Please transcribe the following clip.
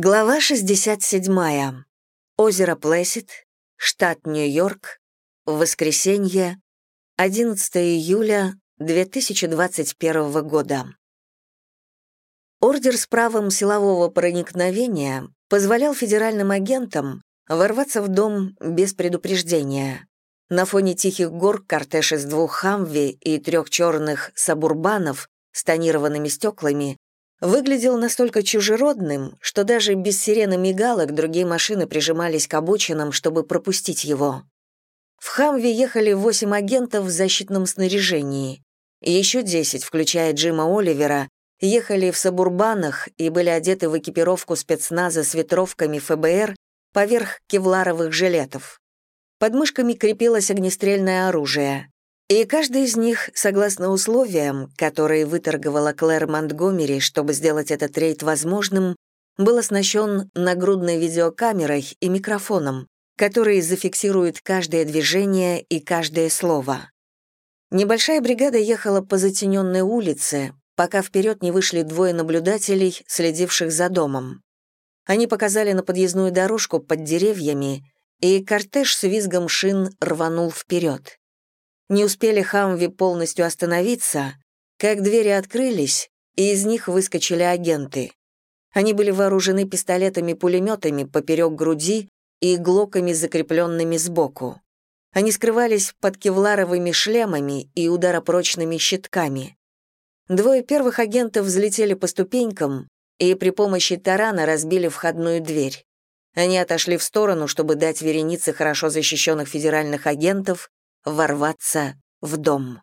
Глава 67. Озеро Плэсид, штат Нью-Йорк, воскресенье, 11 июля 2021 года. Ордер с правом силового проникновения позволял федеральным агентам ворваться в дом без предупреждения. На фоне тихих гор кортеж из двух хамви и трех черных сабурбанов с тонированными стеклами выглядел настолько чужеродным, что даже без сирены мигалок другие машины прижимались к обочинам, чтобы пропустить его. В Хамве ехали восемь агентов в защитном снаряжении. Еще десять, включая Джима Оливера, ехали в сабурбанах и были одеты в экипировку спецназа с ветровками ФБР поверх кевларовых жилетов. Под мышками крепилось огнестрельное оружие. И каждый из них, согласно условиям, которые выторговала Клэр Монтгомери, чтобы сделать этот рейд возможным, был оснащен нагрудной видеокамерой и микрофоном, которые зафиксируют каждое движение и каждое слово. Небольшая бригада ехала по затененной улице, пока вперед не вышли двое наблюдателей, следивших за домом. Они показали на подъездную дорожку под деревьями, и кортеж с визгом шин рванул вперед. Не успели Хамви полностью остановиться, как двери открылись, и из них выскочили агенты. Они были вооружены пистолетами-пулеметами поперек груди и глоками, закрепленными сбоку. Они скрывались под кевларовыми шлемами и ударопрочными щитками. Двое первых агентов взлетели по ступенькам и при помощи тарана разбили входную дверь. Они отошли в сторону, чтобы дать веренице хорошо защищенных федеральных агентов ворваться в дом.